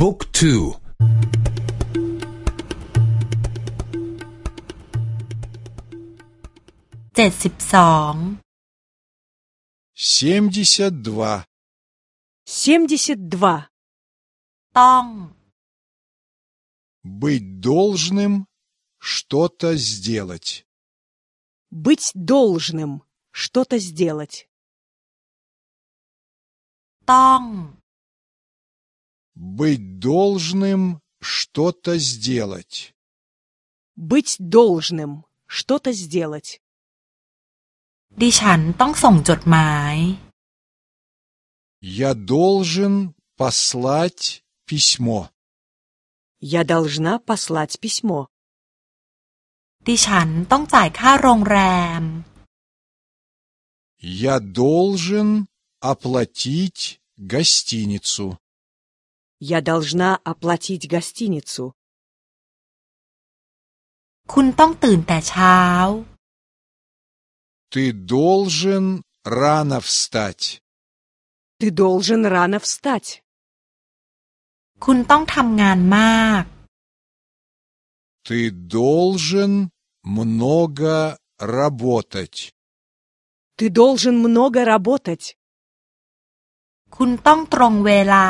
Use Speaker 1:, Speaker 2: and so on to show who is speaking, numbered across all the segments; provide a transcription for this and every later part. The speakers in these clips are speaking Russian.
Speaker 1: บุ๊กทู
Speaker 2: เจ็ดสิบสอง
Speaker 3: семьдесят два
Speaker 4: семьдесят два
Speaker 2: ต้อง
Speaker 3: быть должным что-то сделать
Speaker 4: быть должным что-то сделать
Speaker 2: ต้อง
Speaker 3: быть должным что-то сделать
Speaker 4: быть должным что-то сделать
Speaker 2: ดิฉันต้องส่งจดหมาย
Speaker 3: я должен послать письмо
Speaker 4: я должна послать письмо
Speaker 2: ดิฉันต้องจ่ายค่าโรงแรม
Speaker 3: я должен оплатить гостиницу
Speaker 4: я должна оплатить гостиницу
Speaker 2: คุณต้องตื่นแต่เช้า
Speaker 3: ты должен рано встать
Speaker 4: ты должен рано встать
Speaker 2: คุณต้องทำงานมาก
Speaker 3: ты должен много работать
Speaker 4: ты должен много работать
Speaker 2: คุณต้องตรงเวลา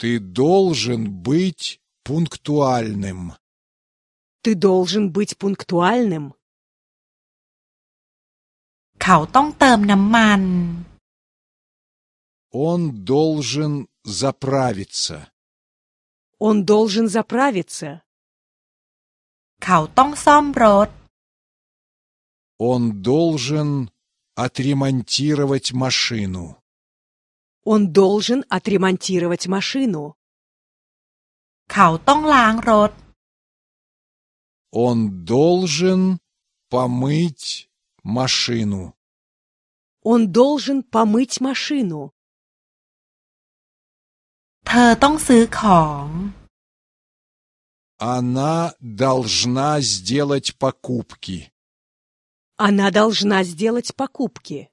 Speaker 3: ты должен быть пунктуальным
Speaker 4: ты должен быть пунктуальным
Speaker 2: เขาต้องเติมน้ำมัน
Speaker 3: он должен заправиться
Speaker 4: он должен заправиться
Speaker 2: เขาต้องซ่อมรถ
Speaker 3: он должен отремонтировать машину
Speaker 4: он должен отремонтировать машину
Speaker 2: เขาต้องล้างรถ
Speaker 3: он должен помыть машину
Speaker 4: он должен помыть машину
Speaker 2: เธอต้องซื้อของ
Speaker 3: она должна сделать покупки
Speaker 4: она должна сделать покупки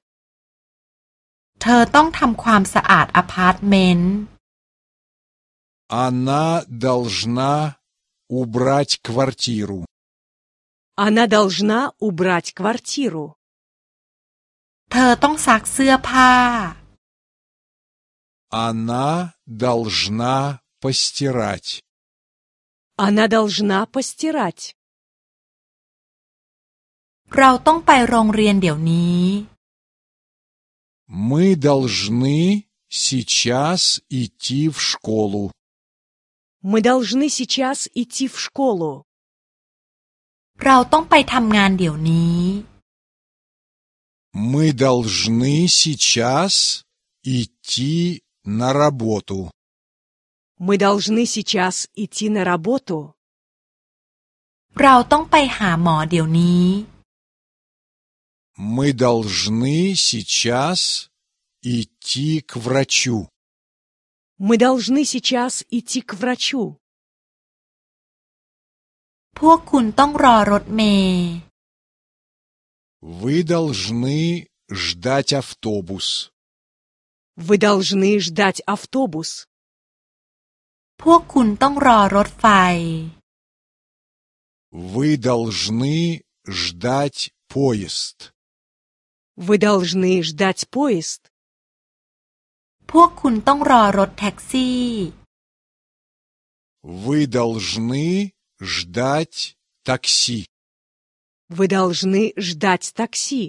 Speaker 2: เธอต้องทำความสะอาดอพาร์ตเมนต์
Speaker 3: она должна убрать квартиру
Speaker 4: она должна убрать квартиру
Speaker 2: เธอต้องซักเสื้อผ้า
Speaker 3: она должна постирать
Speaker 4: она должна постирать
Speaker 2: เราต้องไปโรงเรียนเดี๋ยวนี้
Speaker 3: мы должны сейчас идти в школу
Speaker 4: мы должны сейчас идти в школу
Speaker 2: เราต้องไปทำงานเดี๋ยวนี้
Speaker 3: мы должны сейчас идти на работу
Speaker 4: мы должны сейчас идти на работу
Speaker 2: เราต้องไปหาหมอเดี๋ยวนี้
Speaker 3: мы должны сейчас идти к врачу
Speaker 4: мы должны сейчас идти к врачу
Speaker 2: พวกคุณต้องรอรถเมล์
Speaker 3: вы должны ждать автобус
Speaker 4: вы должны ждать автобус
Speaker 2: พวกคุณต้องรอรถไฟ
Speaker 3: вы должны ждать поезд
Speaker 4: вы должны ждать поезд
Speaker 2: พวกคุณต้องรอรถแท็กซี่
Speaker 3: вы должны ждать такси
Speaker 4: вы должны ждать такси